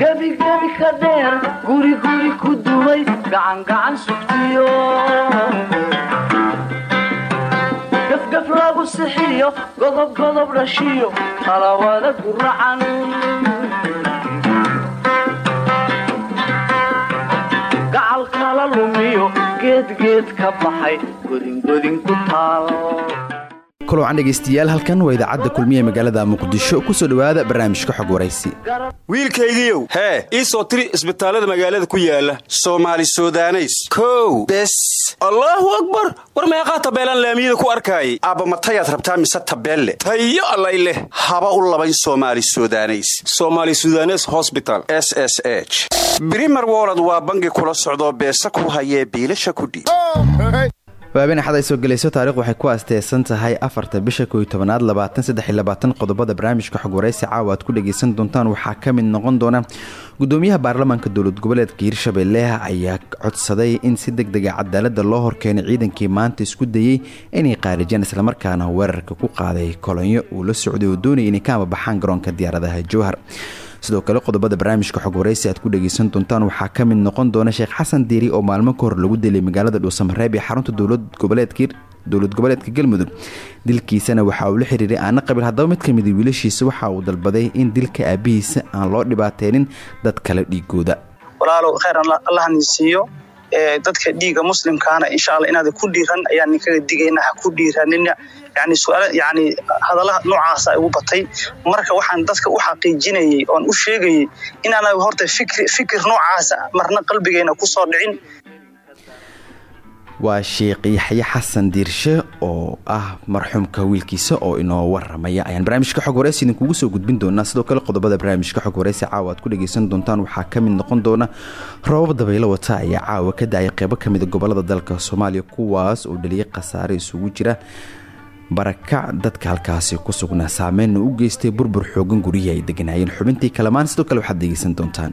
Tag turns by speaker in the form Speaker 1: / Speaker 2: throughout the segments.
Speaker 1: gebigebi dheer guriguri ku dumay gacangacan sugtiyo gafgaf sixiyo godobgodob dhashiyo talawada guracan gacal kala lumiyo geedgeed ka baxay godingodin ku taal
Speaker 2: kulocan dhegaystayaal halkan waa idaacadda kulmiye magaalada muqdisho. Kusoo dhowaada barnaamijka xog waraysi
Speaker 3: wiilkaygiiow hee ii soo tiri isbitaallada magaalada ku yaalla soomaali sudaneys. Kow bes. Allaahu akbar! War meeqaa tabeelaan laamiyada ku arkaayay? Aabba matayaad rabtaa mise tabeelle? Tayo allay leh. Haba u labayn soomaali sudaneys. Somaali sudanes hosbital s s h. Brimer wolod waa bangi kula socdoo beesa ku hayee biilasha kudhiib
Speaker 2: waabeen axad ay soo gelayso taariikh waxay ku aasteysan tahay afarta bisha kow iyo tobanaad labaatan qodobada barnaamijka xog waraysi caawa aad ku dhagaysan doontaan waxaa ka mid noqon doona gudoomiyaha baarlamaanka dowlad goboleedka hiirshabelle ayaa codsaday in si deg dega cadaalada loo horkeenay ciidankii maanta isku dayey inay qaarijeen islamarkaana weerarka ku qaaday kolonyo uu la socday oo doonaya inay ka amabaxaan garoonka diyaaradaha jowhar sidoo kale qodobada barnaamijka xog waraysi aad ku dhagaysan doontaan waxaa ka mid noqon doona sheekh xasan diiri oo maalmo ka hor lagu dilay magaalada dhuusamareeb ee xarunta dowlad goboleedka galmudug. Dilkiisana waxa uu la xiriiray aana qabiil haddaba mid ka mida wiilashiisa waxa uu dalbaday in dilka aabihiisa aan loo dhibaateynin dad kale dhiigooda.
Speaker 4: Walaalow khayr allahni siiyo dadka dhiiga muslimkaana insha alla inaada ku dhiiran ayaan ninkaga digayna ha ku dhiiranina yani suaal yani hadalaha noocaasa igu batay. Marka waxaan dadka u xaqiijinayay oon u sheegayay inaana horta fikir noocaasa marna qalbigeena ku soo dhicin
Speaker 2: waa sheekh yaxye xasan diirshe oo ah marxuumka wiilkiisa oo inoo waramaya ayaan barnaamijka xog waraysi idinkugu soo gudbin doonaa. Sidoo kale qodobada barnaamijka xog waraysi caawa aad ku dhagaysan doontaan. Waxaa ka mid noqon doona roobab dabaylo wata ayaa caawa ka da'ay qeybo ka mida gobollada dalka soomaaliya kuwaas oo dhaliyay khasaare isugu jira. Barakac dadka halkaasi ku sugnaa. Saameynna u geystay burbur xoogan guryihii ay deganaayeen. Xubintii kalamaan sidoo kale waxaad dhegaysan doontaan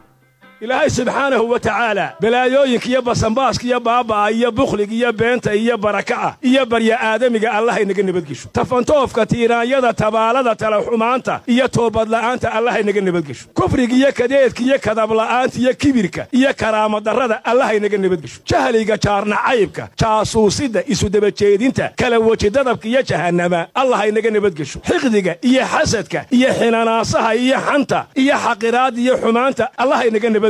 Speaker 5: ilaahay subxaanahu wa tacaala balaayooyinka iyo basanbaaska iyo baaba'a iyo bukhliga iyo beenta iyo baraka'a iyo barya aadamiga allahaynaga nabadgesho. Tafantoofka tiiraanyada tabaalada talaxumaanta iyo toobadla'aanta allahaynaga nabadgesho. Kufriga iyo kadeedka iyo kadabla'aanta iyo kibirka iyo karaamadarrada allahaynaga nabadgesho. Jahliga jaarnacaybka jaasuusidda isudabajeedinta kala wejidadabka iyo jahannama allahaynaga nabadgesho. Xiqdiga iyo xasadka iyo xinanaasaha iyo xanta iyo xaqiraadda iyo xumaanta allahaynaga nabadgesho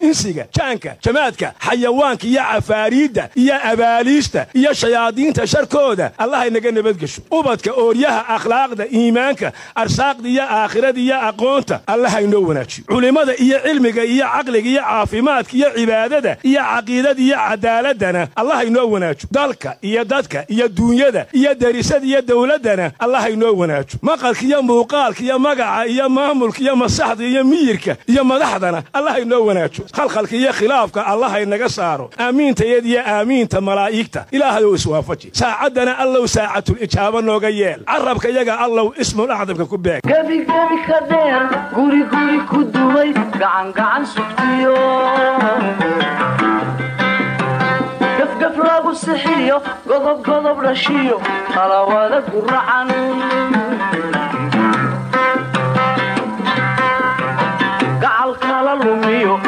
Speaker 5: insiga jaanka jamaadka xayawaanka iyo cafaariidda iyo abaaliista iyo shayaadiinta sharkooda allahaynaga nabadgesho. Ubadka ooryaha akhlaaqda iimaanka arsaaqda iyo aakhirada iyo aqoonta allahaynoo wanaajiyo. Culimmada iyo cilmiga iyo caqliga iyo caafimaadka iyo cibaadada iyo caqiidada iyo cadaaladana allahaynoo wanaajo dalka iyo dadka iyo duunyada iyo derisada iyo dowladdana allahaynoo wanaajo maqalka iyo muuqaalka iyo magaca iyo maamulka iyo masaxda iyo miyirka iyo madaxdana allahaynoo wanaajo khalkhalka iyo khilaafka allahaynaga saaro. Aamiintayada iyo aamiinta malaa'igta. Ilaahayow iswaafaji saacaddana allow saacatul ijaaba nooga yeel. Carabka yaga allow ismul acdamka ku beeg.
Speaker 1: Gebigebi ka guriguri ku dumay. Gacangacan lumiyo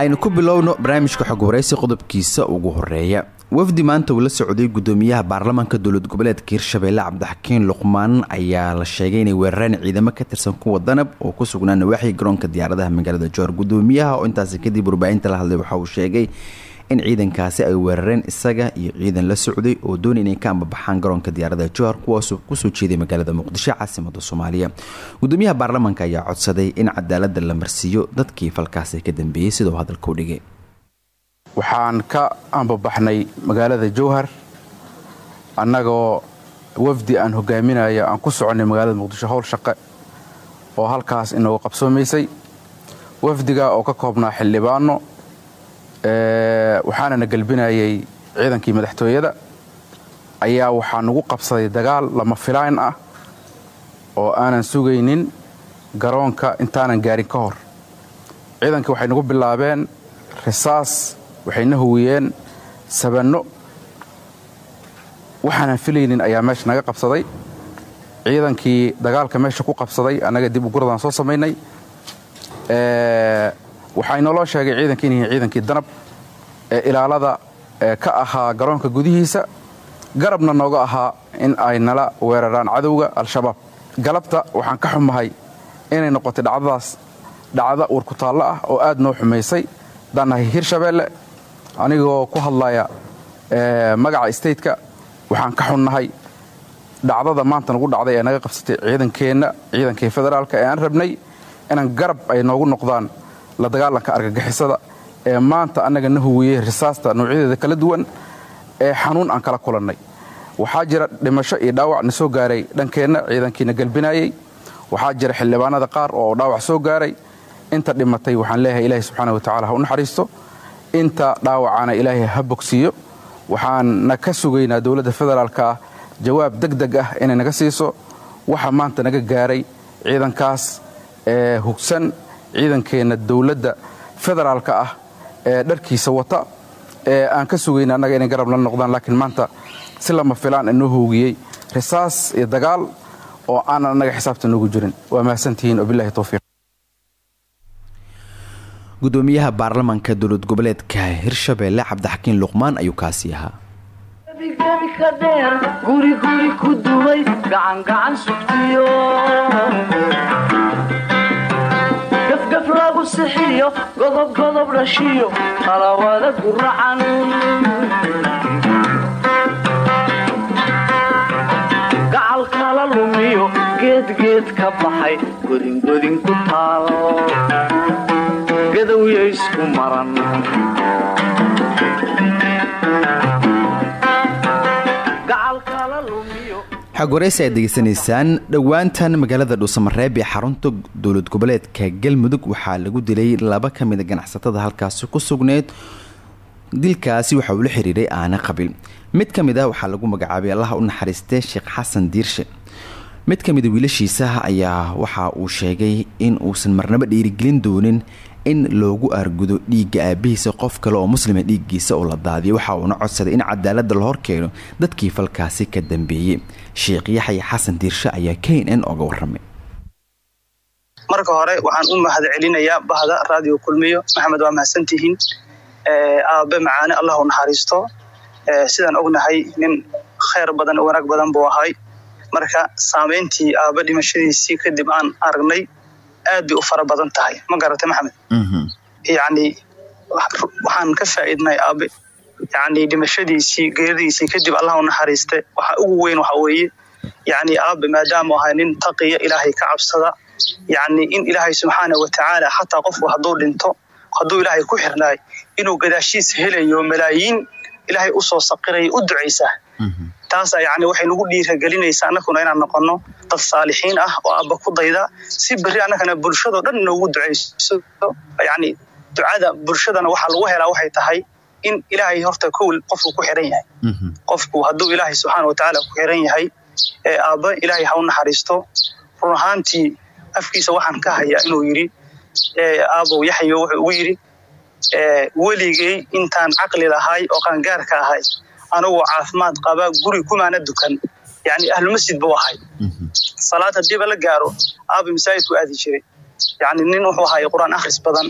Speaker 2: aynu ku bilowno barnaamijka xog waraysi qodobkiisa ugu horreeya wafdi maanta uu la socday gudoomiyaha baarlamaanka dowlad goboleedka hirshabeelle cabdixakiin luqmaan ayaa la sheegay inay weerareen ciidamo ka tirsan kuwa danab oo ku sugnaa nawaaxii garoonka diyaaradaha magaalada joor. Gudoomiyaha oo intaasi kadib warbaahinta la hadlay waxa uu sheegay in ciidankaasi ay weerareen isaga iyo ciidan la socday oo doonay inay ka ambabaxaan garoonka diyaaradaha johar kuwaasoo ku soo jeeday magaalada muqdisho caasimada soomaaliya. Gudoomiyaha baarlamaanka ayaa codsaday in cadaalada la marsiiyo dadkii falkaasi ka dambeeyey sidau hadalka u dhigay.
Speaker 6: Waxaan ka ambabaxnay magaalada jowhar annagoo wafdi aan hogaaminaya aan ku soconnay magaalada muqdisho howl shaqe oo halkaas inoogu qabsoomaysay wafdiga oo ka koobnaa xildhibaano waxaana na gelbinayay ciidankii madaxtooyada. Ayaa waxaa nagu qabsaday dagaal lama filaan ah oo aanan sugaynin garoonka intaanan gaarin ka hor. Ciidankii waxay nagu bilaabeen risaas waxayna huwiyeen sabanno. Waxaanan filaynin ayaa meesha naga qabsaday. Ciidankii dagaalka meesha ku qabsaday annaga dib uguradan soo samaynay waxaa inoloo sheegay ciidanka in ciidankii danab ee ilaalada ka ahaa garoonka gudihiisa. Garabna nooga ahaa in ay nala weeraraan cadowga al-shabaab. Galabta waxaan ka xumahay inay noqotay dhacdadaas. Dhacda warkutaallo ah oo aad noo xumaysay. Dannahay hirshabeelle anigoo ku hadlaya magaca stateka waxaan ka xunnahay dhacdada maanta nagu dhacday ee naga qabsatay ciidankeenna ciidankii federaalka ee aan rabnay inaan garab ay noogu noqdaan la dagaalanka argagixisada ee maanta annaga na huwiyey risaasta noocyadeeda kala duwan ee xanuun aan kala kulannay. Waxaa jira dhimasho iyo dhaawac na soo gaaray dhankeenna ciidankiina galbinayey waxaa jira xildhibaanada qaar oo dhaawac soo gaaray. Inta dhimatay waxaan leeyahay ilaahay subxaana wa tacala ha u naxariisto. Inta dhaawacana ilaahay ha bogsiiyo. Waxaanna ka sugaynaa dowladda federaalka ah jawaab deg deg ah inay naga siiso. Waxa maanta naga gaaray ciidankaas ee hugsan ciidankeenna dowladda federaalka ah ee dharkiisa wata ee aan ka sugayna annaga inay garab la noqdaan laakiin maanta si lama filaan inoo hoogiyey risaas iyo dagaal oo aanan annaga xisaabta noogu jirin. Waa mahadsantihiin. Wabilahi towfiiq
Speaker 2: gudoomiyaha baarlamaanka dowlad goboleedka hirshabeelle cabdixakiin luqmaan ayuu kaasi ahaa.
Speaker 1: Gebigebi ka dheer guri guri ku dumay gacangacan sugtiyo lagu sixiyo godob godob dhashiyo qalawada guracan gacal kala lumiyo geedgeed ka baxay godingodin ku taal. Gadowya isku maran
Speaker 2: xog waraysi aad degeysanaysaan dhowaantan magaalada dhuusamareeb ee xarunta dowlad goboleedka galmudug waxaa lagu dilay laba ka mida ganacsatada halkaasi ku sugneyd dilkaasi waxa uu la xiriiray aana qabil mid ka mid ah waxaa lagu magacaabay allaha u naxariistee sheekh xasan diirshe mid ka mida wiilashiisa ayaa waxa uu sheegay in uusan marnabo dhiirigelin doonin in loogu aargudo dhiigga aabihiisa qof kale oo muslima dhiiggiisa oo la daadiyo waxa uuna codsaday in cadaalada la horkeeno dadkii falkaasi ka dambeeyey. Sheekh yaxya xasan diirshe ayaa k n n oga waramay
Speaker 4: marka hore waxaan u mahad celinayaa bahda raadiyo kulmiyo. Maxamed waa mahadsantihiin. Aabe macaane allah u naxariisto. Sidaan ognahay nin khayr badan wanaag badan buu ahay. Marka saamayntii aabe dhimashadiisii kadib aan aragnay aad bay u fara badan tahay. Ma garatay maxamed? Yacni waxaan ka faa'iidnay aabe. Yacni dhimashadiisii geeradiisii kadib allah u naxariiste waxa ugu weyn waxa weeye. Yacni aabe maadaama ahay nin taqiya ilaahay ka cabsada. Yacni in ilaahay subxaana wa tacaala xataa qofku hadduu dhinto hadduu ilaahay ku xirnaay inuu gadaashiisa helayo malaayiin ilaahay u soo saqiraya u ducaysaa taasa yani waxay nagu dhiiragelinaysaa annakuna inaan noqono dad saalixiin ah oo abba ku dayda. Si berri annagana bulshadao dhan noogu ducayso yani ducada bulshadana waxaa lagu helaa waxay tahay in ilaahay horta kow qofku ku xiran yahay. Qofku hadduu ilaahay subxaana watacaala ku xiran yahay ee aabba ilaahay ha u naxariisto. Run ahaantii afkiisa waxaan ka hayaa inuu yidhi aabow yaxyo wuxuu ugu yidhi weligay intaan caqli lahay oo qaangaarka ahay anigoo caafimaad qaba guri kumaana dukan. Yani ahlumasjid buu ahay. Salaad hadiiba la gaaro aaba masaajidku aadi jiray. Yani nin wuxuu ahay qur'aan akhris badan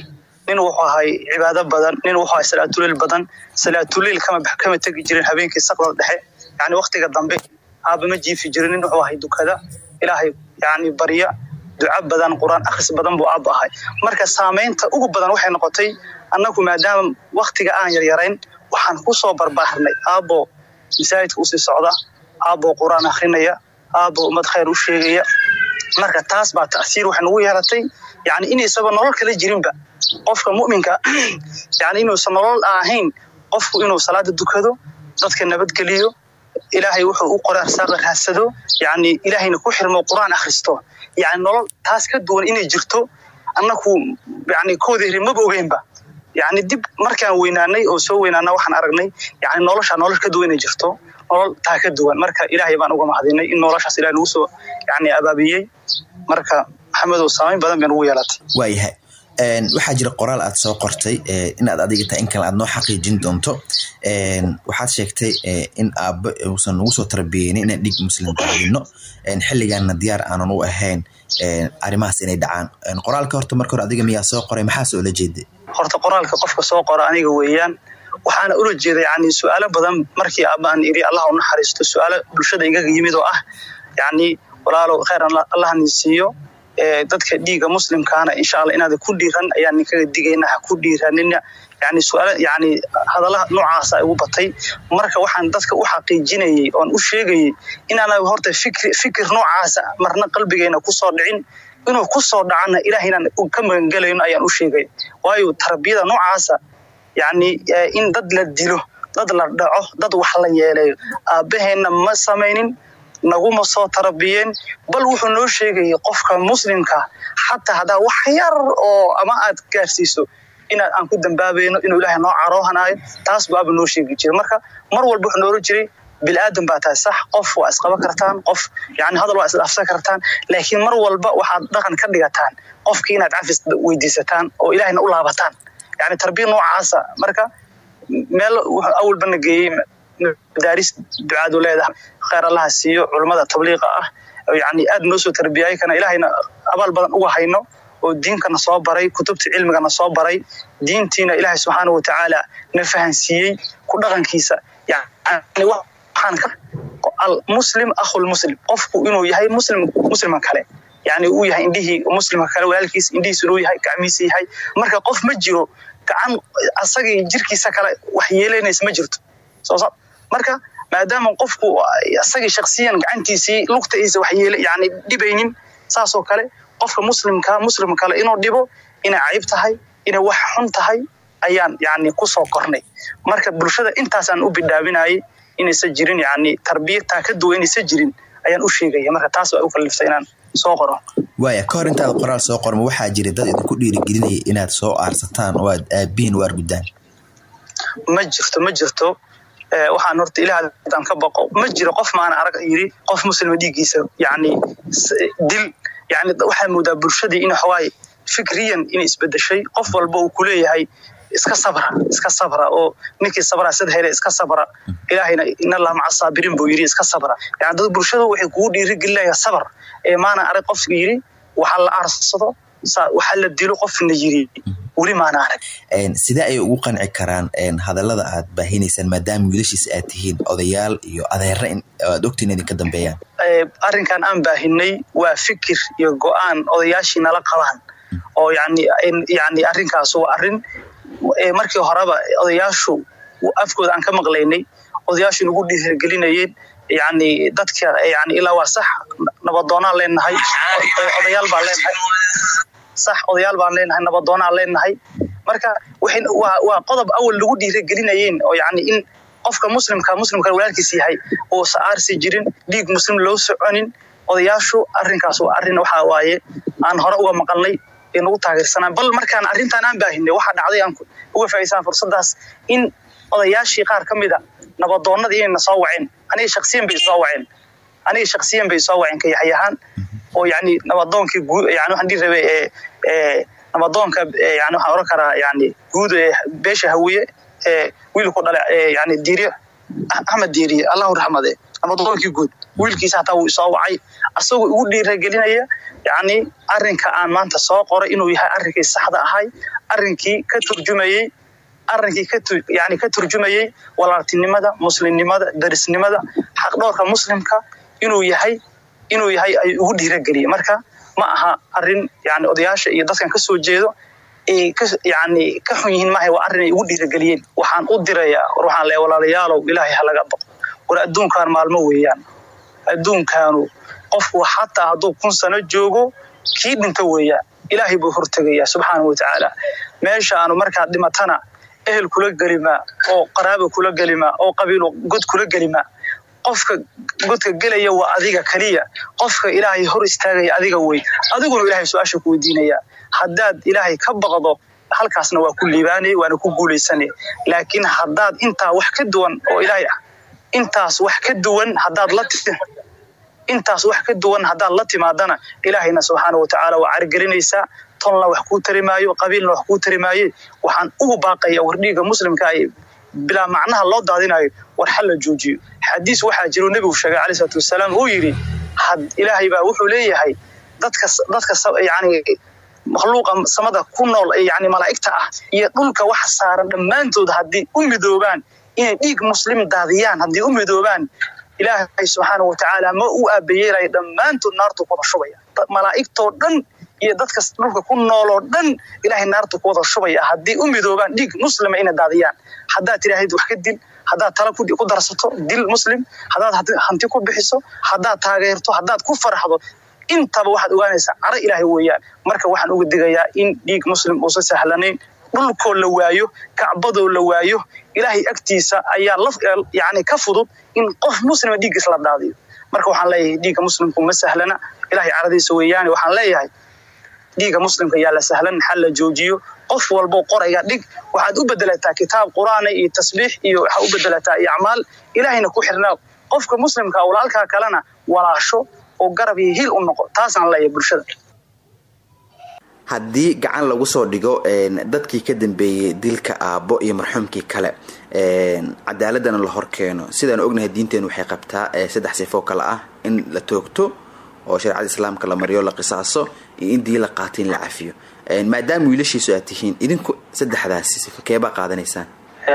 Speaker 4: nin wuxuu ahay cibaado badan nin wuxuu ahay salaatuliil badan. Salaatuliil kama kama tegi jirin habeenkii saqda dhexe. Yani waktiga dambe aaba ma jiifi jirin nin wuxuu ahay dukada. Ilaahay yani barya duco badan qur'aan akhris badan buu aaba ahay. Marka saamaynta ugu badan waxay noqotay annagu maadaama waktiga aan yaryarayn waxaan ku soo barbaarnay aabo masaajidka u sii socda aabo qur'aan akhrinaya aabo ummad khayr u sheegaya. Marka taas baa ta'siir waxay nagu yeelatay. Yani inaysaba nolol kala jirinba. Qofka mu'minka yani inuusan nolol ahayn qofku inuu salaada dukado dadka nabadgeliyo ilaahay wuxuu u qoray arsaaqa raadsado yani ilaahayna ku xirmo qur'aan akhristo. Yani nolol taas ka duwan inay jirto annaku yani koodeyri maba ogeynba yani dib markaan weynaanay oo soo weynaana waxaan aragnay yani nolosha nolol ka duwan inay jirto nolol taa ka duwan. Marka ilaahay baan uga mahadinay in noloshaas ilahay nagu soo yani abaabiyey. Marka maxamedow saamayn badan bay nagu yeelatay.
Speaker 7: Waayahay waxaa jira qoraal aad soo qortay inaad adiga tahay in kale aad noo xaqiijin doonto. Waxaad sheegtay in aabbo uusan nagu soo tarbiyeynin inaan dhig muslim daadino xilligaanna diyaar aanan u ahayn arrimahaas inay dhacaan. Qoraalka horta marka hore adiga miyaa soo qoray? Maxaase ula jeeday?
Speaker 4: Horta qoraalka qofka soo qora aniga weeyaan waxaana ula jeeda yani su'aalo badan. Markii aabaan iri allah u naxariisto su'aalo bulshada igaga yimid oo ah yani walaalow khayr allah ni siiyo dadka dhiiga muslimkaana insha alla inaada ku dhiiran ayaan ninkaga digayna ha ku dhiiranina. Yani su'aal yani hadalaha noocaasa igu batay. Marka waxaan dadka u xaqiijinayay oon u sheegayay inaana horta fikir noocaasa marna qalbigeena ku soo dhicin. Inuu ku soo dhacana ilaah inaan ka magangelayno ayaan u sheegay. Waayo tarbiyada noocaasa yani in dad la dilo dad la dhaco dad wax la yeeleeyo aabbaheenna ma samaynin naguma soo tarbiyeen bal wuxuu noo sheegayay qofka muslimka xataa haddaa wax yar oo ama aad gaarsiiso inaad aan ku dambaabayno inuu ilaahay noo caroohanaayo taas baaba noo sheegi jiray. Marka mar walba wuxuu noola jiray bilaadan baa tahay sax qof waa isqaban kartaan qof yani hadal waa isdhaafsan kartaan laakiin mar walba waxaad dhaqan ka dhigataan qofkii inaad cafis weydiisataan oo ilaahayna u laabataan. Yani tarbiya noocaasa marka meel awalbana geeyey madaaris ducaadu leedahay khayr allaha siiyo culummada tabliiqa ah. Yani aad noo soo tarbiyay kana ilaahayna abaal badan uga hayno oo diinkana soo baray kutubta cilmigana soo baray. Diintiina ilaahay subxaana watacaala na fahansiiyey ku dhaqankiisa. Almuslim akhulmuslim qofku inuu yahay muslim muslimka kale. Yani uu yahay indhihii muslimka kale walaalkiis indhihiis inuu yahay gacmiisa yahay. Marka qof ma jiro gacan asagii jirkiisa kale wax yeelanaysa ma jirto marka maadaama qofku asagii shaksiyan gacantiisii lugtaiisa wax yeela yani dhibaynin saasoo kale qofka muslimka muslim kale inuu dhibo inay cayb tahay inay wax xun tahay ayaan yani ku soo kornay. Marka bulshada intaasaan u bidhaabinayay inaysan jirin yani tarbiyataa ka duwa inaysan jirin ayaan u sheegaya marka taas baa u kaliftay inaan soo qoro.
Speaker 7: Waaya ka hor intaad qoraal soo qorma waxaa jira dad idinku dhiirigelinaya inaad soo aarsataan oo aad aabihin u argudaan
Speaker 4: ma jirto ma jirto waxaan horta ilaah aan ka baqo ma jiro qof maana arag yiri qof muslima dhiiggiisa yani dil yani waxaa moodaa bulshadii in waxawaaye fikriyan inay isbedeshay qof walba uu kuleeyahay iska sabra iska sabra oo ninkii sabra sida hele iska sabra. Ilaahayna inallah maca saabiriin buu yiri iska sabra. Yani dad bulshadu waxay kugu dhiirigelinaya sabar ee maana arag qofka yiri waxa la aarsado waxa la dilo qofna yiri weli maana arag
Speaker 7: sidee ayay ugu qanci karaan hadallada aad baahinaysaan maadaama wiilashiisa aad tihiin odayaal iyo adeera aad ogtiin idinka dambeeyaan.
Speaker 4: Arrinkan aan baahinay waa fikir iyo go'aan odayaashii nala qabaan oo yani yani arrinkaas waa arrin markii horeba odayaashu afkooda aan ka maqlaynay odayaashu nagu dhiirgelinayeen yani dadka yani ilaa waa sax nabadoonaan leenahay odayaal baan leenahay sax odayaal baan leenahay nabadoonaan leenahay. Marka waa qodob awal lagu dhiiragelinayeen oo yani in qofka muslimka muslimka walaalkiis yahay uusa aarsi jirin dhiig muslim loo soconin. Odayaashu arrinkaas waa arrin waxa waaye aan hore uga maqalnay ee nagu taageersanaan. Bal markaan arrintan aan baahinay waxaa dhacday aan uga faa'iidsaan fursadaas in odayaashii qaar ka mida nabadoonnadii inay na soo waceen aniga shaksiyan bay soo waceen aniga shaksiyan bay soo waceen ka yaxyahaan oo yani nabadoonkii yani waxaan dhihi rabay nabadoonka yani waxaan oran karaa yani guud ee beesha hawiye wiilku dhale yani diiriye axmed diiriye allahu raxmade nabadoonkii guud wiilkiisa hataa wuu isoo wacay asagoo igu dhiiragelinaya yani arinka aan maanta soo qoray inuu yahay arrinkii saxda ahay arrinkii ka turjumayey arrinkii yani ka turjumayey walaaltinimada muslimnimada darisnimada xaqdhoorka muslimka inuu yahay inuu yahay ay ugu dhiirageliyey marka ma aha arrin yani odayaasha iyo dadkan ka soo jeedo ay yani ka xun yihiin maaha waa arrin ay ugu dhiirageliyeen waxaan u dirayaa war waxaan walaalayaalow ilaahay ha laga baqo war adduunkan maalmo weeyaan. Adduunkaanu qofku xataa hadduu kun sano joogo kii dhinta weeyaan. Ilaahay buu hortegayaa subxaanahu watacaala meeshaanu markaad dhimatana ehel kula gelimaa oo qaraabo kula gelimaa oo qabiilo god kula gelimaa qofka godka gelaya waa adiga keliya qofka ilaahay hor istaagaya adiga wey adiguna ilahay su'aasha ku weydiinaya. Haddaad ilaahay ka baqdo halkaasna waa ku liibaanay waana ku guulaysanay laakiin haddaad intaa wax ka duwan oo ilaahay ah intaas wax ka duwan haddaad la intaas wax ka duwan haddaad la timaadana ilaahayna subxaana watacaala waa carigelinaysaa tolna wax kuu tari maayo qabiilna wax kuu tari waxaan ugu baaqaya wardhiiga muslimka ay bilaa macnaha loo daadinayo war xal la joojiyo. Xadiis waxaa jiro nebigu sheegay calai salaatu wasalaam uu yidhi ilaahay baa wuxuu leeyahay dadka makhluuqa samada ku nool yani malaa'igta ah iyo dhulka waxa saaran dhammaantood haddii u midoobaan inay dhiig muslim daadiyaan haddii u midoobaan ilaahay subxaana watacaala ma u aabayeelaya dhammaantood naartu ku wada shubaya. Malaa'igtoo dhan iyo dadka dhulka ku nooloo dhan ilaahay naartu ku shubaya. Haddii u midoobaan dhiig muslima inay daadiyaan. Haddaad tidhaahid wax ka dil haddaad tala ku darsato dil muslim haddaad hanti ku bixiso haddaad taageerto haddaad ku faraxdo intaba waxaad ogaanaysaa caro ilaahay weeyaan marka waxaan uga digayaa in dhiig muslim uusa sahlanayn dhulkoo la waayo kacbadoo la waayo ilaahay agtiisa ayaa yani ka fudud in qof muslima dhiiggiis la daadiyo. Marka waxaan leeyahay dhiigga muslimku ma sahlana ilahay caradiisa weeyaane waxaan leeyahay dhiigga muslimka yaa la sahlan xal la joojiyo? Qof walbo qorayga dhig. Waxaad u bedelataa kitaab qur'aana iyo tasbiix iyo waxaa u bedelataa iyo acmaal ilaahayna ku xirnaa qofka muslimka walaalkaa kalena walaasho oo garab iyo hil u noqo. Taasaan leeyahay bulshada.
Speaker 2: Haddii gacan lagu soo dhigo dadkii ka dambeeyey dilka aabbo iyo marxuumkii kale cadaaladana la horkeeno. Sidaan ognahay diinteenu waxay qabtaa saddex sifoo kale ah. In la toogto oo shareecada islaamka la mariyo la qisaaso iyo in dii la qaato in la cafiyo maadaama wiilashiisu aad tihiin idinku saddexdaasi keebaa qaadanaysaan?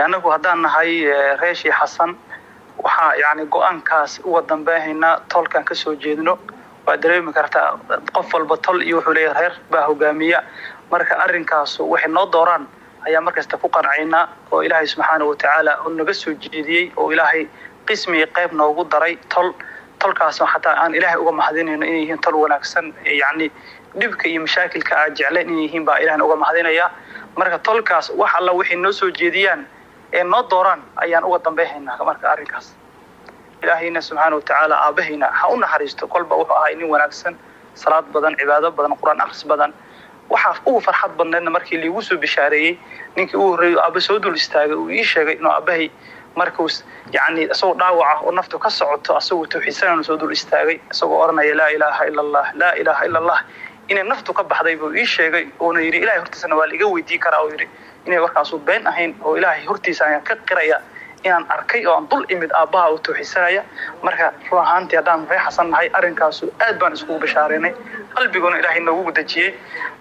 Speaker 4: Anagu haddaan nahay reeshii xasan waxaa yani go'aankaas uga dambeehaynaa tolkaan ka soo jeedno. Waa dareemi kartaa qof walba tol iyo wuxuu leeyahay reer baa hogaamiya. Marka arrinkaasu waxay noo dooraan ayaa markasta ku qancaynaa oo ilaahay subxaana watacaala naga soo jeediyey oo ilaahay qismigii qayb noogu daray tol tolkaas xataa aan ilaahay uga mahadinayno inay yihiin tol wanaagsan yani dhibka iyo mashaakilka aad jecleen inay yihiin baa ilahan uga mahadinaya. Marka tolkaas wax alla waxay noo soo jeediyaan ee noo dooraan ayaan uga dambeehaynaa marka arrinkaas. Ilaahayna subxaana watacaala aabahayna ha u naxariisto kolba wuxuu ahaa nin wanaagsan salaad badan cibaado badan qur'aan akhris badan. Waxaa ugu farxad badneedna markii liigu soo bishaareeyey ninkii ugu horreeyo aaba soo dul istaagay uu ii sheegay inuu aabahay markuu yani isagoo dhaawaca oo naftu ka socoto asagoo tawxiidsananu soo dul istaagay isagoo odhanaya laa ilaaha ila allah laa ilaaha ila allah inay naftu ka baxday buu ii sheegay uuna yidhi ilahay hortiisana waa laiga weydii karaa oo yidhi. Inay warkaasu been ahayn oo ilaahay hortiisa ayaan ka qiraya inaan arkay oo aan dul imid aabbaha oo tawxiidsanaya marka run ahaantii haddaan ree xasan nahay arrinkaasu aad baan iskugu bashaareynay. Qalbiguna ilaahay noogu dejiyey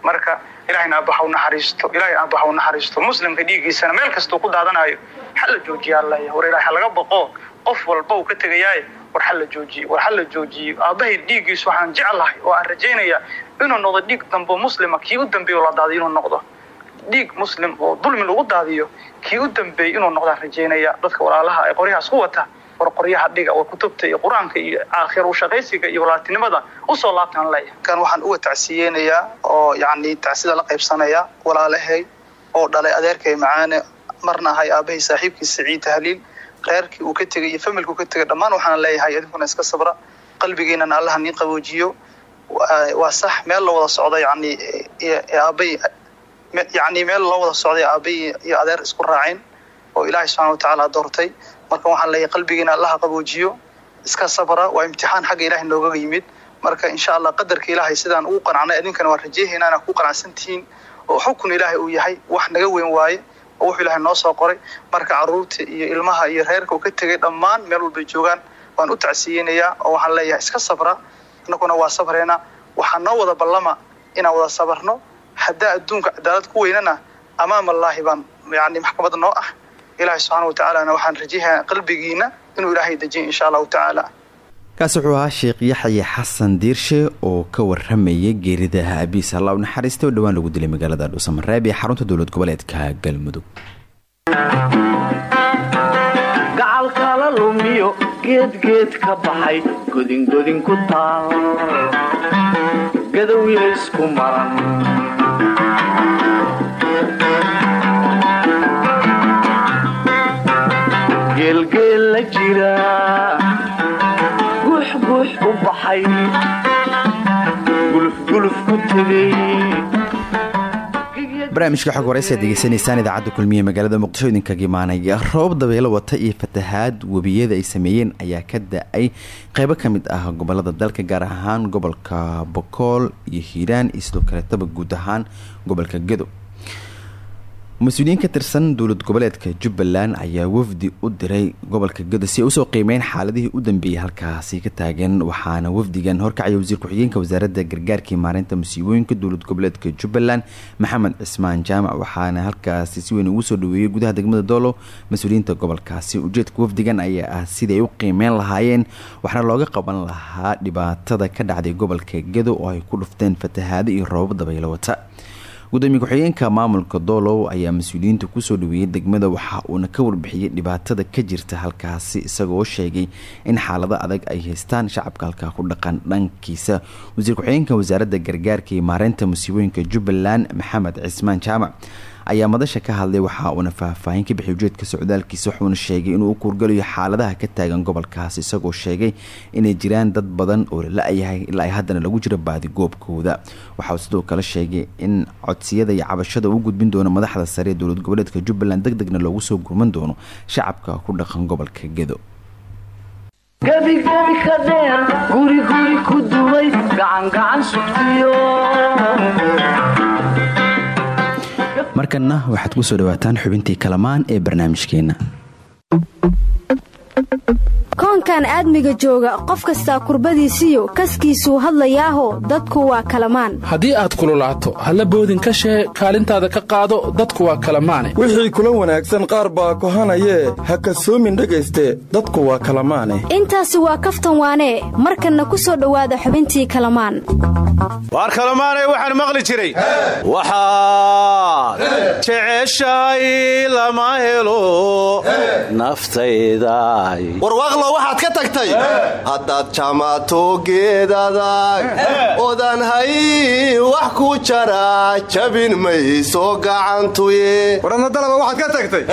Speaker 4: marka ilahayna aabbaha u naxariisto ilahay aabbaha u naxariisto. Muslimka dhiiggiisana meel kastuu ku daadanayo. Xal la joojiyaa leeyahay war ilahay laga boqo. Qof walba uu ka tegayaaye war xal la joojiyo war xal la joojiyo aabbahay dhiiggiisu waxaan jeclahay oo aan rajaynaya inuu noqdo dhiig dambo muslima kii u dambeeyo la daadiyo inuu noqdo dhiig muslim oo dulmi lagu daadiyo kii u dambeeyey inuu noqdaan rajaynaya dadka walaalaha ee qoryahaas ku wata. War qoryaha dhiga war kutubta iyo qur'aanka iyo aakhir u shaqaysiga iyo walaaltinimada u soo laabtaan leeyahay kan waxaan uga tacsiyeynayaa oo yacni tacsida la qaybsanaya walaalahay oo dhalay adeerkay macaane marna ahay aabahay saaxiibkii saciid tahliil reerkii uu ka tegay iyo familkuu ka tegay dhammaan waxaan leeyahay idinkuna iska sabra qalbigiinana allaha nii qaboojiyo. Waa sax meel la wada socdo yani aabay yani meel loo wada socday aabay iyo adeer isku raaceen oo ilaahay subxana watacaala doortay. Marka waxaan leeyahay qalbigiina allaha qaboojiyo iska sabra waa imtixaan xagga ilahay noogaga yimid. Marka insha allah qadarka ilaahay sidaan ugu qanacnay idinkana waa rajeehaynaa inaa ku qanacsan tihiin oo xukun ilaahay uu yahay wax naga weyn waaye oo wuxuu ilaahay noo soo qoray. Marka carruurta iyo ilmaha iyo reerka uu ka tegay dhammaan meel walbay joogaan waan u tacsiyeynayaa oo waxaan leeyahay iska sabra inaguna waa sabreenaa waxaa noo wada ballama inaan wada sabarno haddaa adduunka cadaalad ku weynana amaam allaahi baan yani maxkamad noo ah ilaahay subxaana wa tacaalana waxaan rajayaa qalbigiina inuu ilaahay dejiyo insha allahu tacaala
Speaker 2: kaasi wuxuu ahaa sheekh yaxye xasan diirshe oo ka waramayay geeridaha abiis alla u naxariista oo dhowaan lagu dilay magaalada dhuusamareeb ee xarunta dowlad goboleedka galmudug.
Speaker 1: Gacalkala lumiyo geedgeed ka baxay godingodin ku taal. Gadowya isku maran
Speaker 2: barnaamijka xog waraysi aad degeysanaysaan idaacadda kulmiye magaalada muqdisho idinkaga imaanaya. Roob dabeelo wata iyo fatahaad webiyada ay sameeyeen ayaa ka da'ay qeybo ka mid ah gobollada dalka gaar ahaan gobolka bokool iyo hiiraan iyo sidoo kaleetaba guud ahaan gobolka gedo mas'uuliyiin ka tirsan dowlad goboleedka jubbaland ayaa wafdi u diray gobolka gedo si ay u soo qiimeyn xaaladihii u dambeeyey halkaasi ka taagan waxaana wafdigan horkacaya wasiir ku-xigeenka wasaaradda gargaarkii maareynta musiibooyinka dowlad goboleedka jubbaland maxamed cismaan jaamac waxaana halkaasi si weyn ugu soo dhaweeyey gudaha degmada doolow mas'uuliyiinta gobolkaasi ujeedka wafdigan ayaa ah siday u qiimeyn lahaayeen waxaana looga qaban lahaa dhibaatada ka dhacday gobolka gedo oo ay ku dhufteen fatahaado iyo roobab dabaylo wata gudoomiye ku-xigeenka maamulka doolow ayaa mas'uuliyiinta ku soo dhaweeyey degmada waxa uuna ka warbixiyey dhibaatada ka jirta halkaasi isagoo sheegay in xaalado adag ay haystaan shacabka halkaa ku dhaqan dhankiisa. Wasiir ku-xigeenka wasaaradda gargaarka iyo maareynta musiibooyinka jubbaland maxamed cismaan jaamac ayaa madasha ka hadlay waxa uuna faahfaahin ka bixiyay ujeedka socdaalkiisa wuxuuna sheegay inuu u kuurgalayo xaaladaha ka taagan gobolkaas isagoo sheegay inay jiraan dad badan oo la-yahay ilaa haddana lagu jiro baadigoobkooda waxauu sidoo kale sheegay in codsiyada iyo cabashada uu gudbin doono madaxda sare ee dowlad goboleedka jubbaland deg degna loogu soo gurman doono shacabka ku dhaqan gobolka gedo.
Speaker 1: Gebigebi ka dheer guriguri ku duway gacangacan sugtiyo
Speaker 2: markanna waxaad ku soo dhawaataan xubintii kalamaan ee barnaamijkeenna
Speaker 8: koonkan aadmiga jooga qof kastaa kurbadiisiyo kaskiisuu hadlayaaho dadku waa kalamaan.
Speaker 9: Haddii aad kululaato halla boodin ka shee kaalintaada ka qaado dadku waa kalamaane.
Speaker 10: Wixii kula wanaagsan qaar baa kohanayee ha kasoomin dhegayste dadku waa kalamaane.
Speaker 8: Intaasi waa kaftan waanee markanna ku soo dhowaada xubintii kalamaan.
Speaker 11: Waar kalamaanay waxaan maqli jiray? Waxaad jeceshahay lama helo naftayday
Speaker 12: warwaaqlo waxaad ka tagtay haddaad jamaato geedadag odan hay wax ku jara. Jabin mayso gacantuye.
Speaker 10: Waradnadalaba waxaad ka tagtay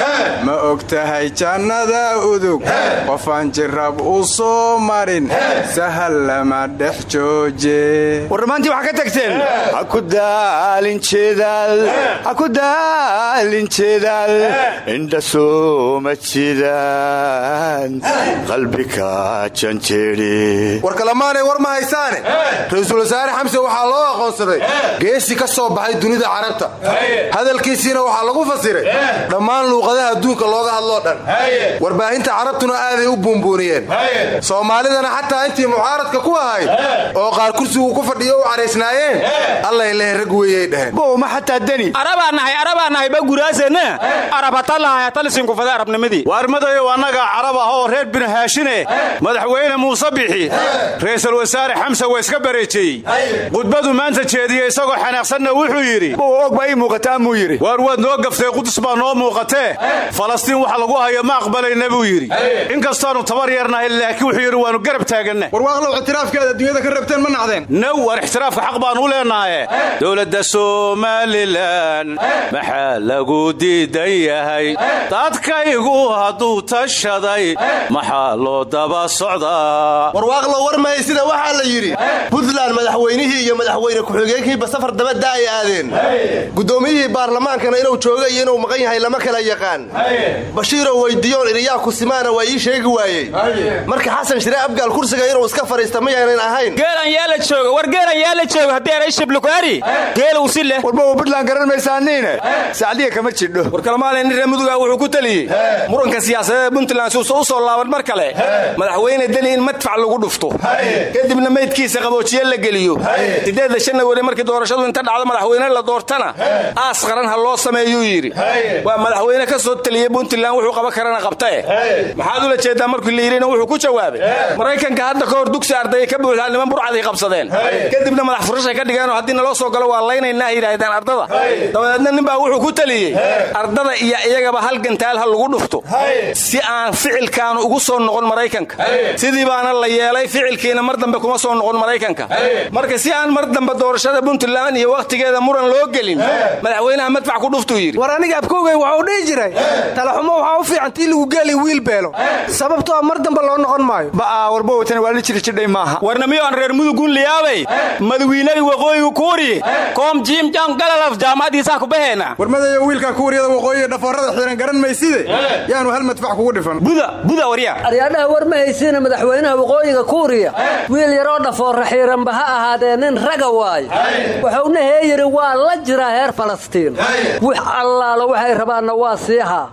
Speaker 10: ma og tahay jannada udug. Qofaan jirab u soo marin. Sahal lama dhex jooje.
Speaker 11: Warramaantii waxaa ka tagteen haku daalin jeedaal haku daalin jeedaal indha sooma jidaan
Speaker 12: war kalamaanay war ma haysaane ra'iisul wasaare xamse waxaa loo aqoonsaday. Geesi ka soo baxay dunida carabta. Hadalkiisiina waxaa lagu fasiray. Dhammaan luuqadaha adduunka looga hadloo dhan. Warbaahinta carabtuna aaday u buunbuuniyeen. Soomaalidana xataa intii mucaaradka ku ahayd oo qaar kursigu ku fadhiyo u caraysnaayeen allay leh rag weeyay dhaheen
Speaker 11: haashine madaxweyne muuse bixi. Ra'iisul wasaare xamse waa iska bareejeeyey khudbadu maanta jeediye isagoo xanaaqsanna wuxuu yidhi og baa ii muuqataa muu yidhi. Waar waad noo gaftay qudus baa noo muuqatee? Falastiin waxa lagu hayo ma aqbalayna buu yidhi. Inkastaannu tabar yarnahay laakiin wuxuu yidhi waannu garab taaganna
Speaker 10: warwaaqlow ictiraafkeeda dunyada ka rabteen ma nacdeen.
Speaker 11: Naw war ixtiraafka xaq baannu u leenahaye dowladda somalilan maxaa lagu diidan yahay? Dadkaygu hadduu tashaday maxaa loo
Speaker 13: daba socdaa
Speaker 12: warwaaqlo war mahaysida waxaa la yidhi. Puntland madaxweynihii iyo madaxweyne ku-xigeenkiiba safar dabadda ay aadeen. Guddoomiyihii baarlamaankana inuu jooga iyo inuu maqan yahay lama kala yaqaan. Bashiiroo weydiiyoon iriyaa kusimaana waa ii sheegi waayey. Marka xasan shire abgaal kursiga inuu iska fadhiista mayaanan ahayn.
Speaker 13: Geelan yaa la jooga war geelan yaa la jooga haddii eray shiblukaari geelow si leh.
Speaker 14: Warba puntland garan maysaaniine sacdiya kama jidho.
Speaker 13: War kalmaale nin reer muduga wuxuu ku taliyey muranka siyaasadeed puntland suusa u soo laaban mar kale madaxweyne deni in madfac lagu dhufto. Kadibna meydkiisa qaboojiye la geliyo. Sideedda janawari markii doorashadu inta dhacdo madaxweyne la doortana. Aas qaran ha loo sameeyuu yidhi. Waa madaxweyne ka soo taliyey puntland wuxuu qaban karana qabtae maxaad ula jeedaa markii la yidhina wuxuu ku jawaabay. Maraykanka hadda ka hor dugsi ardaya ka buuxdaa niman burcaday qabsadeen. Kadibna madax furashay ka dhigeenoo haddii naloo soo galo waa laynaynaa yidhaahdeen ardada. Dabadeedna ninbaa wuxuu ku taliyey ardada iyo iyagaba hal gantaal ha lagu dhufto. Si aan ficilkaanu ugu soo noqon maraykanka. Sidii baana la yeelay ficilkiina mar dambe kuma soo noqon maraykanka. Marka si aan mar dambe doorashada puntland iyo wakhtigeeda muran loo gelin madaxweynaha madfac ku dhuftuu yidhi
Speaker 15: war aniga abkoogay waxuu dhihi jiray talaxumo waxaa u fiican tii lagu geeli wiil beelo. Sababtoo mar dambe loo noqon maayo.
Speaker 14: Ba'aa warbawatan waa la jiri jidhay maaha.
Speaker 13: Warna miyo aan reer mudugun liyaabay madawiinadii waqooyiga kuuri koom jiim jam galalaf jaamacadiisaa ku baheena
Speaker 10: warmadayo wiilka kuuriyada waqooyiga dhafoorada xiran garan mayside yaanu hal madfac kugu dhifan.
Speaker 13: Buda buda warya
Speaker 16: aryaadhaha war ma haysiina madaxweynaha waqooyiga kuuriya. Wiil yaroo dhafoorra xiiranba ha ahaadee nin raga waayo wuxuuna heeyiri waa la jiraa heer falastiin. Wix allaala waxay rabaanna waa siihaa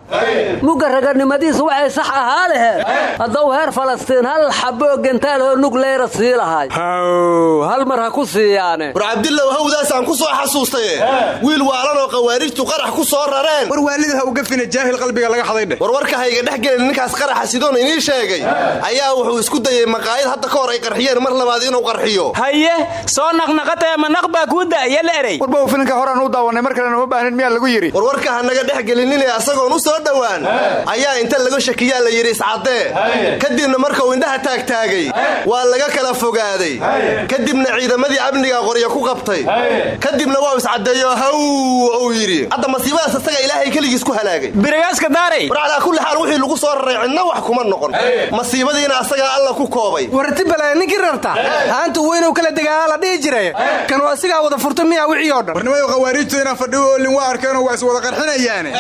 Speaker 16: mugga raganimadiisa waxay sax ahaa leheen hadduu heer falastiin hal xaboo gentaalhoo nugleyra sii lahay hal mar ha ku siiyaane.
Speaker 12: War cabdilow hawdaasaan ku soo xasuustaye wiil waalanoo khawaarijtu qarax ku soo rareen.
Speaker 10: War waalida ha uga fina jaahil qalbiga laga xadaydheh
Speaker 12: war warka hayga dhex gelin ninkaas qaraxa sidoon inii sheegay. Ayaa wuxuu isku dayey maqaayad hadda ka hor ay qarxiyeen mar labaad inuu qarxiyo.
Speaker 13: Haye soo naqnaqatee manaq baa kuu da'aya la eray.
Speaker 14: Warbaw filinka horaan u daawanay mar kalena uma baahnin miyaa lagu yidhi?
Speaker 12: War warka ha naga dhex gelinine asagoon u soo dhowaan. Ayaa inta laga shakiyaa la yidhi iscaddee kadibna markuu indhaha taagtaagay waa laga kala fogaaday. Kadibna ciidamadii amniga qorya ku qabtay. Kadibna waa iscaddeeyo haw uu yidhi. Hadda masiibadaas isaga ilaahay keligiis ku halaagay.
Speaker 13: Birigaaska daaray.
Speaker 12: War calaa kulli xaal wixii lagu soo raray cidna wax kuma noqon masiibadiina asagaa alla ku koobay.
Speaker 15: Warti balaya ninkii rarta. Haanta weynow kala degaaa la dhihi jiray. Kan waa sigaa wada furta miyaa wixii oo dhan?
Speaker 10: Warnimayo khawaariijtu inaan fadhiyo oolin waa arkeenoo waa iswada qarxinayaane.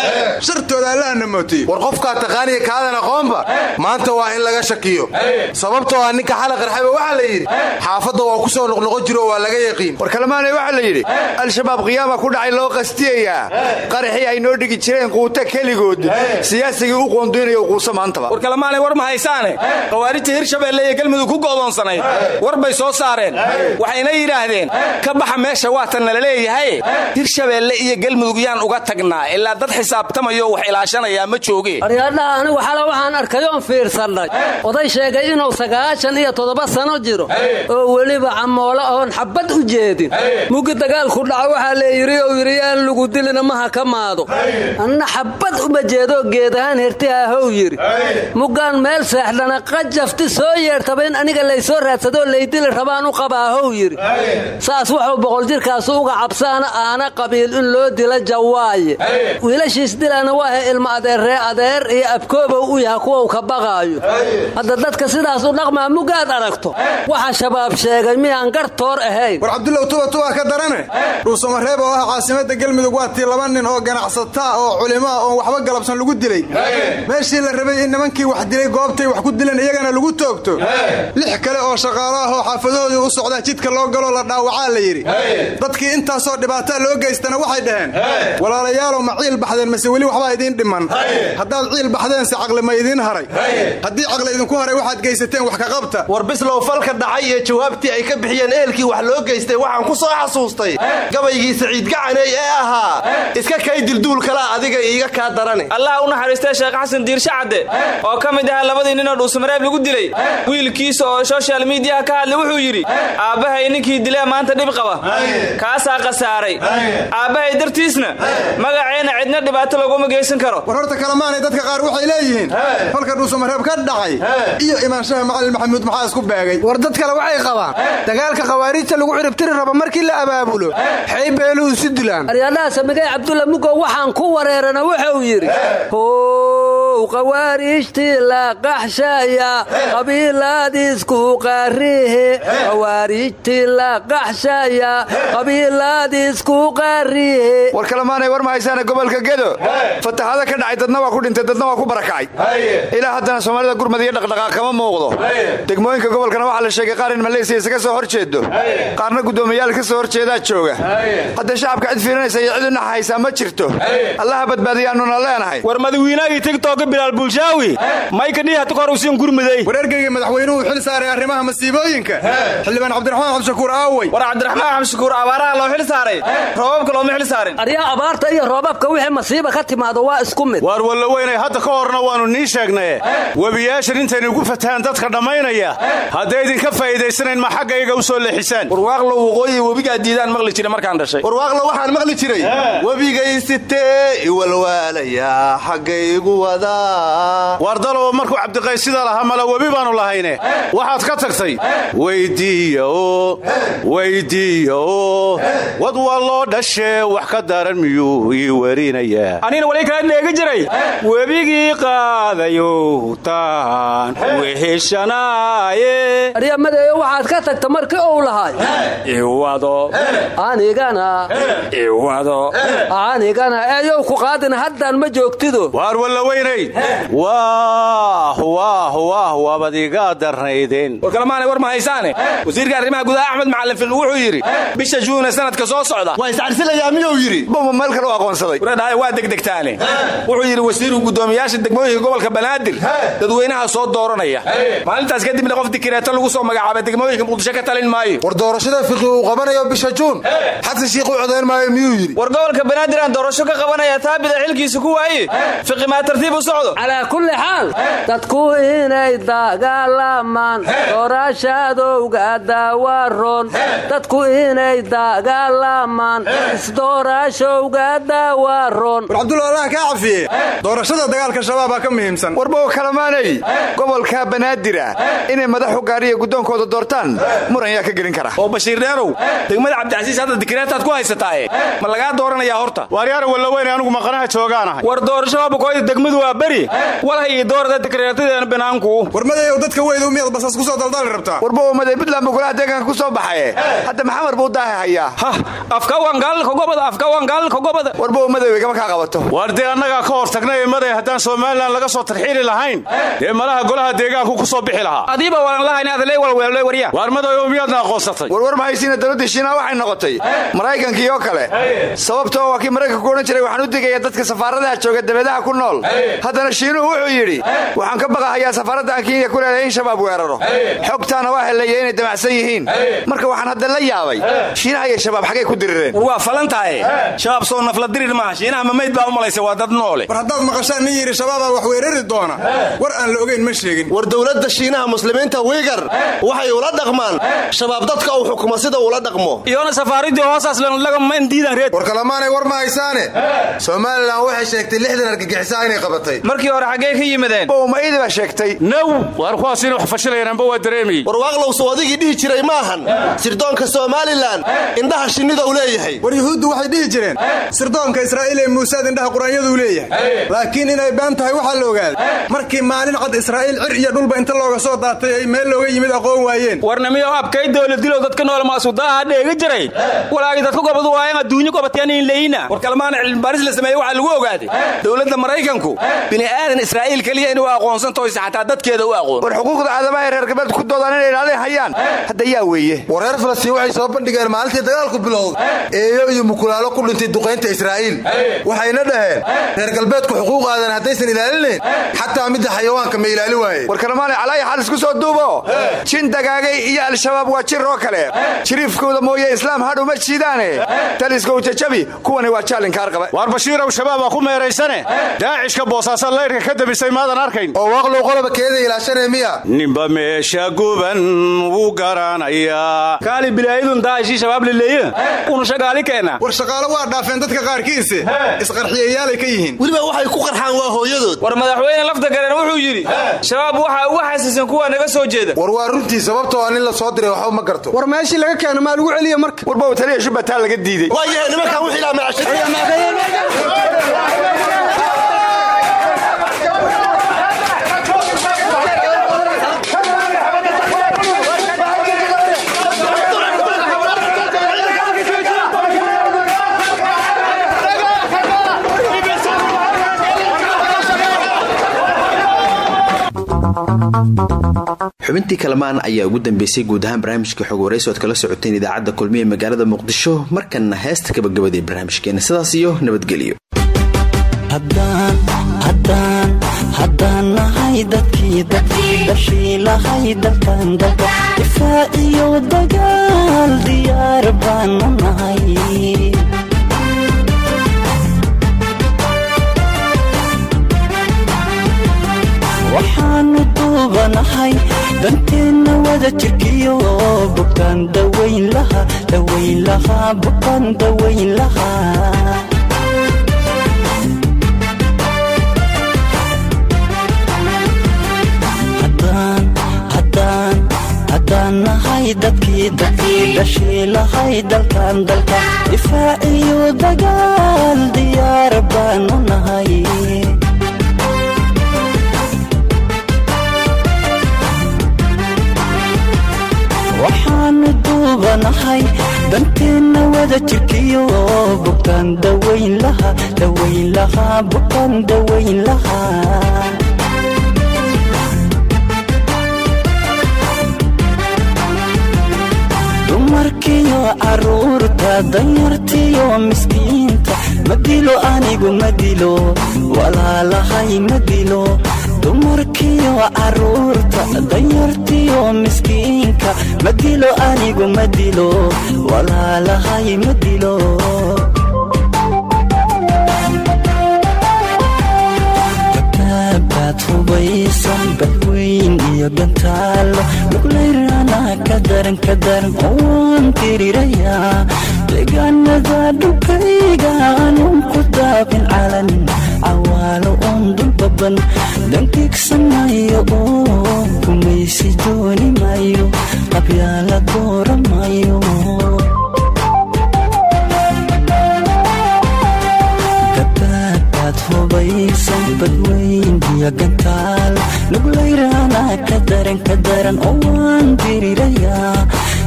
Speaker 10: Shartooda allahana mootiye
Speaker 12: war qofkaa taqaaniya kaadan aqoonba maanta waa in laga shakiyo. Sababtoo ah ninka xala qarxayba waxaa la yidhi xaafadda waa ku soo noqnoqon jiro waa laga yaqiin.
Speaker 14: War kalemaanay waxaa la yidhi al-shabaab qiyaama ku dhacay loo qastiyayaa. Qaraxii ay noo dhigi jireen quuta keligood siyaasigii u qoonduynaya quusa maantaba
Speaker 13: war kalemaanay war ma haysaane. Khawaarijta hirshabeelle iyo galmudug ku go'doonsanayd war bay soo saareen. Waxayna yidhaahdeen ka baxa meesha waatan nala leeyahay. Hirshabeelle iyo galmudug yaan uga tagnaa. Ilaa dad xisaabtamayo wax ilaashanayaa ma jooge.
Speaker 16: Aryaadhaha anigu xala waxaan arkayoon fiirsannay. Oday sheegay inuu sagaashan iyo toddoba sano jiro. Oo weliba camoolo oon xabbad u jeedin. Muggi dagaalku dhaco waxaa leeyidhi ou yidhi yaan lagu dilina maha ka maado. Anna xabbad uma jeedoo geedahaan hertiha how yidhi. Muggaan meel seexdana qajafti soo yeertaba in aniga laysoo raadsadoo laydili rabaan u qabaa how yidhi saas wuxuu boqoljirkaasu uga cabsaana aana qabiil in loo dila jawaaye wiilashiis dilana waaha ilma adeerree adeer iyo abkoobow u yaha kuwau ka baqaayo hadda dadka sidaas u dhaqmaa mugaad aragto waxa shabaab sheegay miyaan gartoor ahayn
Speaker 10: war cabdulow tuba tuba ka darane dhuusamareeb oo ah caasimada galmudug waa tii laba nin oo ganacsataa oo culimaa oon waxba galabsan lagu dilay meeshii la rabay in nimankii wax dilay goobtay wax ku dileen iyagana lagu toogto. Lix kale oo shaqaalo ah oo xaafadahoodii u socdaa jidka loo galoo la dhaawacaa la yidhi. Dadkii intaasoo dhibaataa loo geystana waxay dhaheen. Walaalayaalow ma ciil baxdeen mase weli waxbaa idiin dhiman. Haddaad ciil baxdeense caqli ma idiin haray. Haddii caqli idinku haray waxaad geysateen wax ka qabta.
Speaker 12: War bislow falka dhacay iyo jawaabtii ay ka bixiyeen ehelkii wax loo geystay waxaan ku soo xasuustay. Gabaygii saciid gacaney ee ahaa iska kay dilduul kalaa adiga iiga kaa darane
Speaker 17: allah u naxariistay sheekh xasan diirshe cadde oo ka mid ahaa labadii ninoo dhuusamareeb lagu dilay. Wiilkiisa oo soshal miidiyaha ka hadlay wuxuu yidhi aabbahay ninkii dilee maanta dhib qaba. Kaasaa khasaaray. Aabbahay dartiisna magaceenna cidna dhibaato laguma geysan karo.
Speaker 10: War horta kalemaanay dadka qaar waxay leeyihiin falka dhuusamareeb ka dhacay iyo imaanshaha macalin maxamuud maxaa isku beegay.
Speaker 15: War dad kale waxay qabaan dagaalka khawaariijta lagu ciribtiri rabo markii la abaabulo xay beeluhu si dilaan.
Speaker 16: Aryaadhaha samigay cabdulla mugow waxaan ku wareerana wuxuu yidhi how madeeyow qawaariijtii la qaxshaya qabiilaadiisku qaarihe qawaariijtii la qaxshaya qabiilaadiisku qaarihe
Speaker 14: war kalemaanay war mahaysaana gobolka gedo? Fatahaado ka dhacay dadna waa ku dhintay dadna waa ku barakacay ilaa haddana soomaalida gurmad iyo dhaqdhaqaaq kama muuqdo. Degmooyinka gobolkana waxaa la sheegay qaar in maleysiya isaga soo hor jeedo qaarna guddoomiyaal ka soo hor jeedaa jooga hadda shacabka cid fiirinaysa iyo cid u naxahaysaa ma jirto. Allaha badbaadiyaanuna leenahay.
Speaker 11: War madawiinaagii tigtooka bilaal bulshaawi mayka dhihat kor usiin gurmuday
Speaker 10: wareerkayga madaxweynuhu xil saaray arrimaha masiibooyinka. Xildhibaan cabdiraxmaan xabshakuur aawey
Speaker 17: war cabdiraxmaan xabshakuur abaaraha loo xil saaray. Roobabka looma xil saarin.
Speaker 16: Aryaa abaarta iyo roobabka wixii masiiba ka timaado waa isku mid.
Speaker 11: Waar walla weynay hadda ka horna waannu nii sheegnaye webiyaashan intaynu ugu fatahaan dadka dhammaynaya. Hadday idinka faa'iidaysanayn ma xaggayga u soo leexisaan.
Speaker 13: Warwaaqlo waqooyi webigaa diidaan maqli jira markaan dhashay.
Speaker 12: Warwaaqlo waxaan maqli jiray. Webigaysitee iwalwaalaya xaggaygu wadaa
Speaker 11: waar dalow markuu cabdiqays sidaa lahaa mala webi baannu lahayne. Waxaad ka tagtay weydiiyaoo weydiiyaoo wad waa loo dhashee wax ka daran miyuu ii werinayaa
Speaker 13: anina wali kaa dheegi jiray.
Speaker 11: Webigii qaadayow taan weheshanaaye
Speaker 16: arya madeeyo waxaad ka tagta markii uu lahay
Speaker 11: iwado.
Speaker 16: Anigana.
Speaker 11: Iwado.
Speaker 16: Anigana eeyow ku qaadina haddaan ma joogtido.
Speaker 11: Waar walla weynay waah waah waah waabad iga darnaydeen
Speaker 13: war kalemaanay war ma haysaane wasiirka arrimaha gudaha axmed macalin fil wuxuu yidhi bisha juune sanadka soo socda.
Speaker 12: Waa iscarsilayaa miyuu yidhi?
Speaker 14: Buma meel kale u aqoonsaday.
Speaker 13: Waradhahay waa degdegtaane. Wuxuu yidhi wasiirku guddoomiyaasha degmooyinka gobolka banaadir dadweynaha soo dooranaya. Maalintaas kadibna qof dikireeto lagu soo magacaabay degmooyinka muqdisho ka talin maayo.
Speaker 12: War doorashada fiqi uu qabanayo bisha juun. Xasan shiikh u codayn maayo miyuu yidhi?
Speaker 17: War gobolka banaadir aan doorasho ka qabanaya taabida xilkiisa ku waaye? Fiqi maa tartiib u socdo.
Speaker 16: Calaa kulli xaal dadku inay dagaalamaan. Doorashadowga daawaroon dadku inay dagaalamaan. Isdoorashowga daawaroon
Speaker 10: war cabdulla allaha kaa cafiye. Doorashada dagaalka shabaabaa ka muhiimsan.
Speaker 14: Warbow kalamaanay gobolka banaadira. Inay madaxu gaariya guddoonkooda doortaan. Muran yaa ka gelin kara.
Speaker 13: Oo bashiir dheerow degmada cabdicasiis hadda dikireetaad ku haysataaye ma lagaa dooranayaa horta?
Speaker 11: Waaryaara walla weyne anigu maqanaha joogaanahay.
Speaker 13: War doorashada bukooyda degmadu waa beri. Walaha iyo doorada dikireetadeena banaanku.
Speaker 10: War dadka weyda miyaad basas ku soo daldali rabtaa?
Speaker 14: Warbow maday puntland buu golaha deegaanka ku soo baxaye hadda maxamar buu daahi hayaa
Speaker 13: hah afka wangaalka gobada afka wangaalka gobada
Speaker 14: warbow madowe kama kaa qabato.
Speaker 11: Waar dee annagaa ka hor tagnay maday haddaan somalilan laga soo tarxiili lahayn? Dee malaha golaha deegaanku ku soo bixi lahaa?
Speaker 13: Adiiba walan lahayn adaley walweelloy warya
Speaker 11: waar madow miyaadna aqoonsatay
Speaker 14: warwar mahaysiina dowladda shiinaha waxay noqotay. Maraykankii oo kale. Sababtoo waa kii maraykanka ku odhan jiray waxaan u digaya dadka safaaradaha jooga dabeedaha ku nool haddana shiinuhu wuxuu yidhi waxaan ka baqahayaa safaaradda aan kenya ku leedahay in shabaab weeraro xogtaana waa helaya inay damacsan yihiin. Marka waxaan hadda la yaabay shiinaha iyo shabaab xaggay ku dirireen.
Speaker 13: War waa falantahay shabaab soo nafla dirir maaha. Shiinaha mamayd baa u malaysa waa dad noole.
Speaker 10: War haddaad maqashaan nin yidhi shabaabaa wax weerari doona. War aan la ogayn ma sheegin.
Speaker 12: War dowladda shiinaha muslimiinta wiigar waxay ula dhaqmaan. Shabaab dadka uu xukumo sida ula dhaqmo.
Speaker 13: Iyona safaaridii hoosaas lagamaindiidan reed.
Speaker 12: War kalamaanay war ma haysaane. Somalilan waxay sheegtay lixdan argagixisaa inay qabatay
Speaker 17: markii hore xaggee ka yimadeen
Speaker 14: bowmaidi baa sheegtay.
Speaker 11: Naw waar kuwaas inay wax fashilayaanba waa dareemayey
Speaker 12: war waaqlowsow adigii dhihi jiray maahan sirdoonka somalilan indhaha shinnida u leeyahay.
Speaker 10: War yuhuuddu waxay dhihi jireen sirdoonka israa'iil ee muusaad indhaha qur'aanyaduu leeyahay. Laakiin inay been tahay waxaa la ogaaday markii maalin cad israa'iil cir iyo dhulba inta looga soo daatay ay meel looga yimid aqoon waayeen.
Speaker 13: Warnamiyo abkay dowladilow dadka nool maasuudaha dheegi jiray? Walaagi dadka gobadu waayan adduunyo gobateen in leyna war kalmaana cilmibaaris la sameeye waxaa lagu ogaaday dowladda maraykanku bini aadan israa'iil keliya inuu aqoonsantoyse xataa dadkeeda u aqoon.
Speaker 14: War xuquuqda aadamaha ee reer galbeed ku doodaan inay ilaalin hayaan. Hadda yaa weeye.
Speaker 12: War reer falastiin waxay soo bandhigeen maalintii dagaalku bilowday eeyo iyo mukulaalo ku dhintay duqaynta israa'iil. Waxayna dhaheen reer galbeedku xuquuq aadan haddaysan ilaalinayn xataa midda xayawaanka ma ilaali waaye.
Speaker 14: War kalmaana calaayi xal isku soo duubo. Jin dagaagay iyo al-shabaab waa jir oo kale. Jiriifkooda mooye islaam hadh uma jiidaane. Taliskow jajabi kuwani waa jaalinkaar qaba
Speaker 11: waar bashiirow shabaabaa ku meeraysane. Daacishka boosaasan layrka ka damisay maadan arkayn.
Speaker 12: Oo waaqlow qoloba keeda ilaashanee miya.
Speaker 11: Ninba meesha guban wuu garanayaa.
Speaker 13: Kaali bilaayadun daashii shabaab laleeye unu shagaali keena.
Speaker 10: War shaqaalo waa dhaafeen dadka qaarkiise isqarxiyayaalay ka yihiin.
Speaker 12: Weliba waxay ku qarxaan waa hooyadood.
Speaker 17: War madaxweyne lafta garen wuxuu yidhi shabaab waxaa uga xasiisan kuwa naga soo jeeda.
Speaker 12: War waa runtii sababtoo a nin la soo diray waxba ma garto.
Speaker 15: War meeshii laga keeno maa lagu celiya marka?
Speaker 14: Warbow taliya shubbataa laga diiday.
Speaker 12: Waayahay nimankan wixii ilaa
Speaker 2: xubintii kalamaan ayaa ugu dambeysay guud ahaan barnaamijka xog waraysi kala socoteen idaacadda kulmiye magaalada muqdisho markanna heesta gabagabada ee barnaamijkeena. Sidaas iyo nabadgelyo.
Speaker 18: Waxaanu duubanahay danteenna wada jirkiyo bukaan dawayn laha dawayn lahaa bukaan dawayn lahaa nahay dadkii dadkii dhashii lahay dalkan dalka difaac iyo dagaal diyaar baanu nahay waxaanu duubanahay danteenna wada jirkiyo. Bukaan dawayn laha dawayn lahaa bukaan dawayn lahaa. Dumarkiyo carruurta danyartiyo miskiinta madilo anigu madilo walaalahay madilo dumarkiyo carruurta danyartiyo miskiinka. Madilo anigu madilo walaalahay madilo. Baad hubaysan badweyn iyo gantaalo luglayrana ka daran ka daran waan tirirayaa deegaanada dhulkayga aanun ku daabin calan. Cawaalo oon dulbaban dankiigsanayo oo kumaysi dooni mayo. Qabyaala dooramayo hubaysan gantaal luglayrana ka daran ka daran oo waan dirirayaa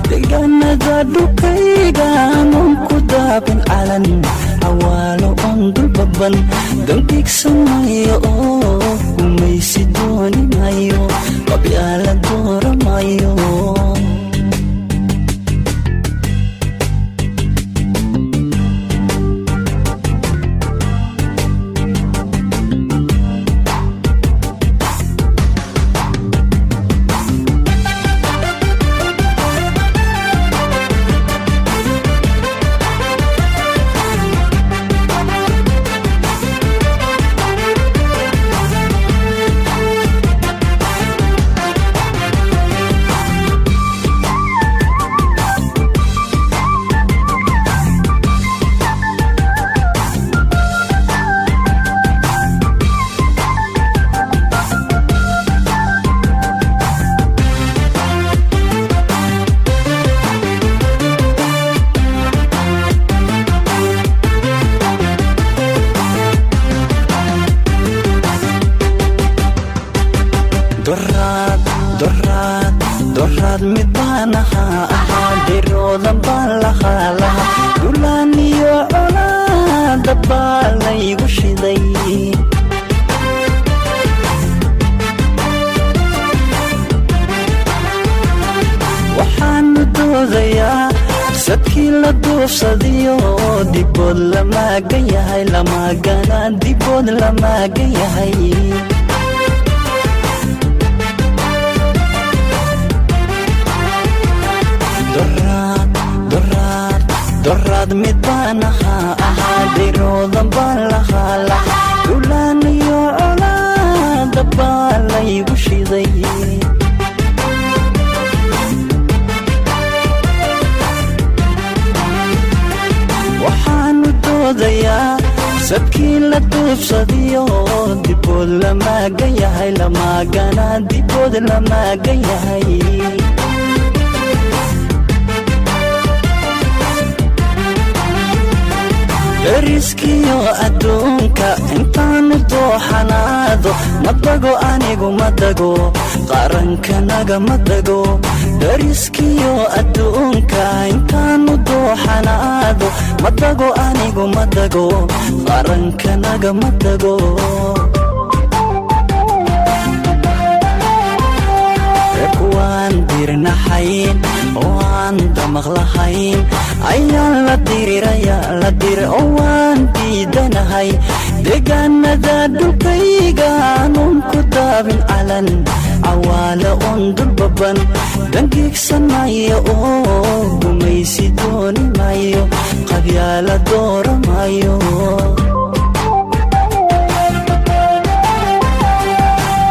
Speaker 18: deegaanada dhulkayga daabin calan cawaalo oon dulbaban dankiigsanayo oo kumaysi dooni mayo qabyaala dooramayo dibood lamaagan yahay lamaagana dibood lamaagan yahay. Doraad mid baan ahaa ahaa diroodan baan lahaa lahaa dulaan iyo colaada baa laygu shiday waxaanu doodayaa sadkii la duubsadiyo dibood lamaagan yahay lamaagana dibood lamaagan yahay dariskiyo adduunka intaanu dooxanaado madago anigu madago qarankanaga madago dariskiyo adduunka intaanu dooxanaado. Madago anigu madago qarankanaga madago naxayn oo aan damaq lahayn ayaan la diriraya la dir oo waan diidanahay. Deegaanada dhulkayga aanun ku daabin calan cawaale un dulbaban dangiigsanaya oo gumaysi dooni mayo. Qabyaala dooramayo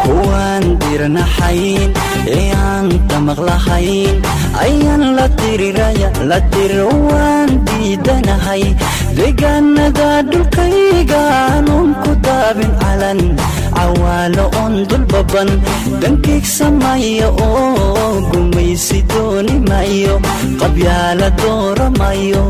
Speaker 18: kuwaan dirnaxayn ee aan damaq lahayn ayaan la diriraya la dir waan diidanahay deegaanada dhulkayga aanun ku daabin calan cawaalo on dulbaban dankiigsamaya oo gumaysi dooni mayo. Qabyaala dooramayo